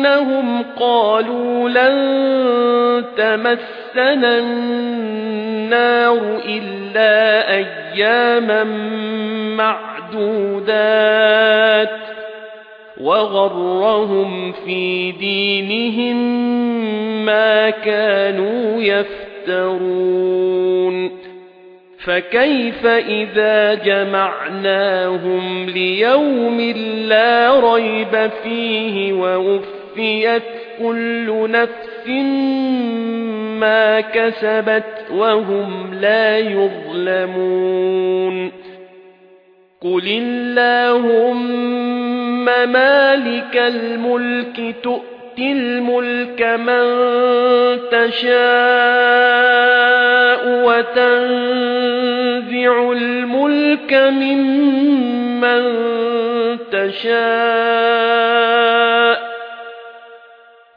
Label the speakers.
Speaker 1: بِأَنَّهُمْ قَالُوا لَن تَمَسَّنَا النَّارُ إِلَّا أَيَّامًا مَّعْدُودَاتٍ وَغَرَّهُمْ فِي دِينِهِم مَّا كَانُوا يَفْتَرُونَ فَكَيْفَ إِذَا جَمَعْنَاهُمْ لِيَوْمٍ لَّا رَيْبَ فِيهِ وَوُفِّيَتْ كُلُّ نَفْسٍ مَا كَسَبَتْ وَهُمْ لَا يُظْلَمُونَ قُلِ اللَّهُمَّ مَالِكَ الْمُلْكِ تُؤْتِي الْمُلْكَ مَن تَشَاءُ وَتَنزِعُ الْمُلْكَ مِمَّن تَشَاءُ